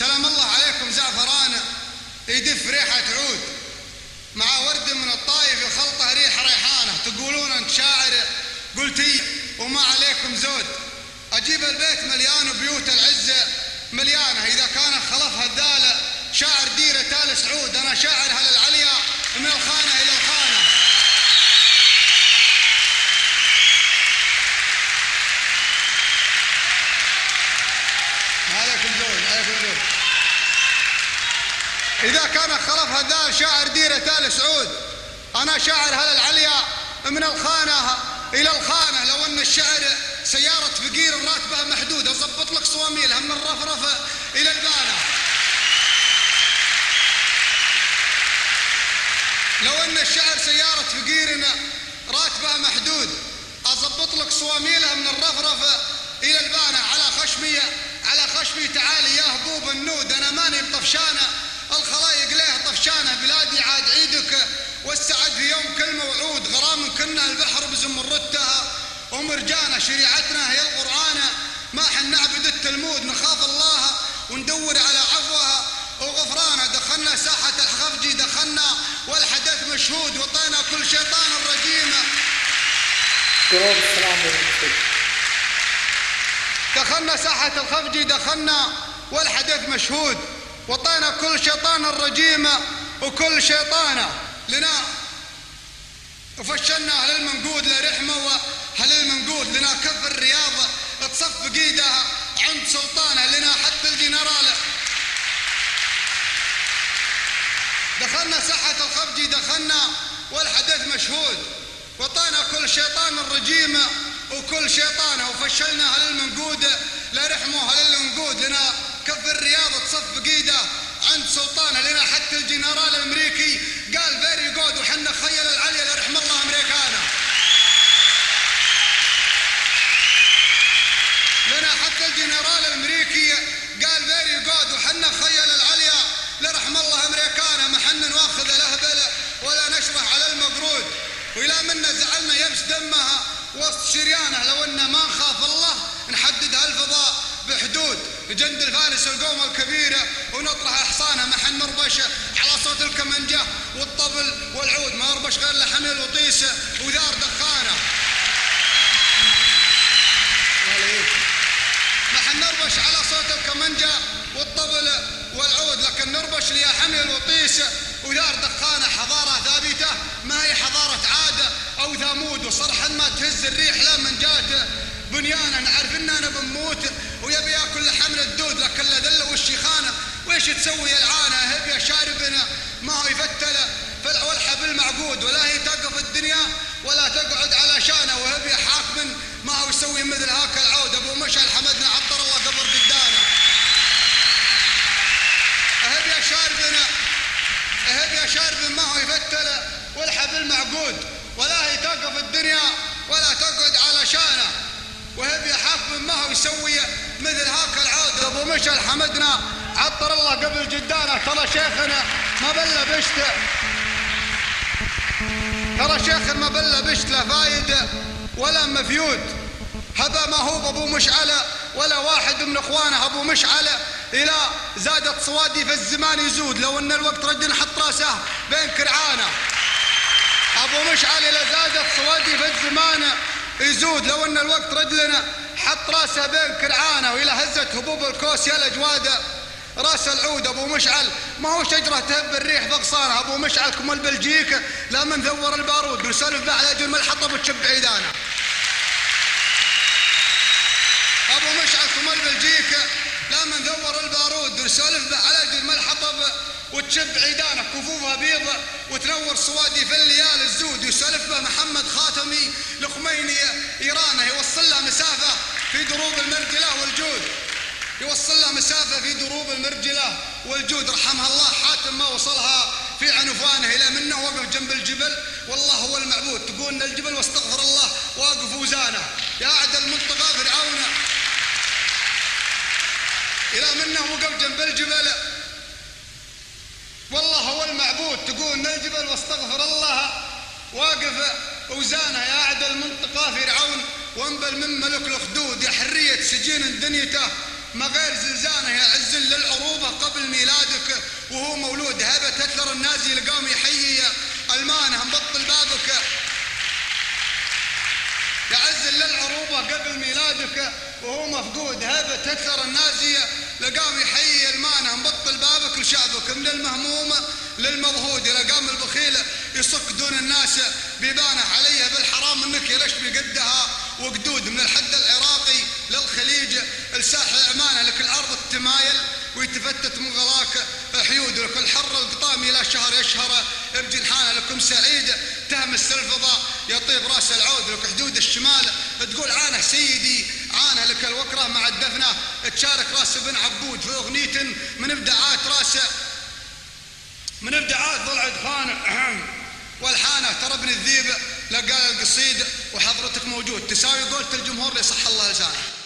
سلام الله عليكم زعفران. يدف ريحة عود. مع ورد من الطايف يخلطه ريح ريحانة. تقولون أنت شاعر. قلتي وما عليكم زود. أجيب البيت مليان بيوت العزة. مليانة. إذا كان خلفها الدالة شاعر ديرة تال سعود أنا شاعر هل العليا من الخانة إلى الخانة عليكم زود عليكم زود إذا هدال شاعر ديرة تال سعود. أنا شاعر هل العليا من الخانة إلى الخانة. لو أن الشعر سيارة فقير راتبها محدود أضبط لك صواميلها من الرفرفة إلى البانة. لو أن الشعر سيارة فقير راتبها محدود أضبط لك صواميلها من الرفرفة إلى البانة. على خشمية على خشمي تعالي يا هبوب النود أنا ماني بطفشانة. بلادي عاد عيدك والسعد في يوم كل موعود غرام كنا البحر بزمرتها ومرجانة شريعتنا هي القرآن. ما حن نعبد التلمود نخاف الله وندور على عفوها وغفرانه دخلنا ساحة الخفجي دخلنا والحدث مشهود وطينا كل شيطان الرجيم. دخلنا ساحة الخفجي دخلنا والحدث مشهود وطينا كل شيطان الرجيم. وكل شيطانه لنا وفشلنا أهل المنقود لرحمة وأهل المنقود لنا كف الرياضة تصف قيدها عند سلطانه لنا حتى الجنرال. دخلنا ساحة الخفجي دخلنا والحدث مشهود. وطينا كل شيطان الرجيم وكل شيطانه وفشلنا أهل المنقود لرحمه أهل المنقود لنا كف الرياضة تصف قيده عند سلطانه لنا حتى الجنرال الأمريكي قال very good وحنا خيل العليا لرحم الله أمريكانا. لنا حتى الجنرال الأمريكي قال very good وحنا خيل العليا لرحم الله أمريكانا. ما حنا نواخذ الأهبل ولا نشرح على المقرود وإلى منا زعلنا يبس دمها وسط شريانه لو ان ما نخاف الله. جند الفارس القوم الكبيرة ونطرح حصانها ما حن نربش على صوت الكمنجة والطبل والعود. ما نربش غير لحمل وطيسة وذار دخانة. ما حن نربش على صوت الكمنجة والطبل والعود لكن نربش ليا حمل وطيسة ودار دخانة. حضارة ثابتة ما هي حضارة عادة أو ثامود. وصرحا ما تهز الريح لمن جات بنيانا نعرف إننا بنموت. ويبي ياكل لحم الدود لكن لا دله والشيخانه ويش تسوي العانة؟ هب يا شاربنا. ما هو يفتل. والحب المعقود ولا هي تقف الدنيا ولا تقعد على شانه. وهب يا حاكم ما هو يسوي مثل هاك العود. أبو مشعل حمدنا عطر الله قبر قدانا يا شاربنا. هب يا شارب ما هو يفتل. والحب المعقود ولا هي تقف الدنيا ولا تقعد على شانه وهب حاكم ما هو يسوي مثل هاك العود أبو مشعل حمدنا عطر الله قبل جدانا ترى شيخنا ما بلا بشت ترى شيخ ما بلا بشت لا فايده ولا مفيود. هذا ما هو ابو مشعله ولا واحد من إخوانه. أبو مشعله إلى زادت صوادي في الزمان يزود. لو إن الوقت رد نحط رأسه بين كرعانه. أبو مشعل إلى زادت صوادي في الزمان يزود. لو إن الوقت رجلنا حط راسه بين كرعانة وإلى هزت هبوب الكوس يا الاجواده راس العود أبو مشعل. ما هو شجرة تهب الريح فقصانه أبو مشعل كم البلجيك لا من ثور البارود نسولف على أجل الحطب وتشب عيدانه أبو مشعل كم البلجيك لا من ثور البارود نسولف على أجل الحطب وتشب عيدانه كفوفها بيض وتنور صوادي في الليالي الزود. يسولف به محمد خاتمي لخميني ايرانه يوصل له مسافه في دروب المرجلة والجود. يوصل له مسافة في دروب المرجلة والجود. رحمها الله حاتم ما وصلها في عنفانه. إلى منه وقف جنب الجبل. والله هو المعبود. تقول إن الجبل واستغفر الله وأقف وزانه. يا اعدى المنطقة فرعون. إلى منه وقف جنب الجبل. والله هو المعبود. تقول الجبل واستغفر الله وأقف وزانه يا أعدى المنطقة فرعون وانبل من ملك الخدود يا حرية سجين دنيته. ما غير زلزانه يا عز للعروبة هبة هتلر النازي لقوم يحيي. المانه مبطل بابك. يعز للعروبة قبل ميلادك. وهو مفقود هبة هتلر النازية لقام يحيي. المانه مبطل بابك لشعبك. من المهموم للمضهود. لقام البخيل يصك دون الناس. بيبانه عليها بالحرام إنك ليش بقدها وقدود من الحد العراقي للخليج الساحل عمانه لك الأرض التمايل ويتفتت من غلاك حيود. لكل حر القطام إلى شهر يشهر بجنحانه لكم سعيد تهمس الفضاء يطيب رأس العود. لك حدود الشمال تقول عانه سيدي عانه لك الوكرة مع الدفنة. تشارك راس بن عبود في أغنية من ابداعات راس من ابداعات ضلع خان والحانة ترى ابن الذيب لقال القصيد وحضرتك موجود تساوي قولة الجمهور لصح الله لسانه.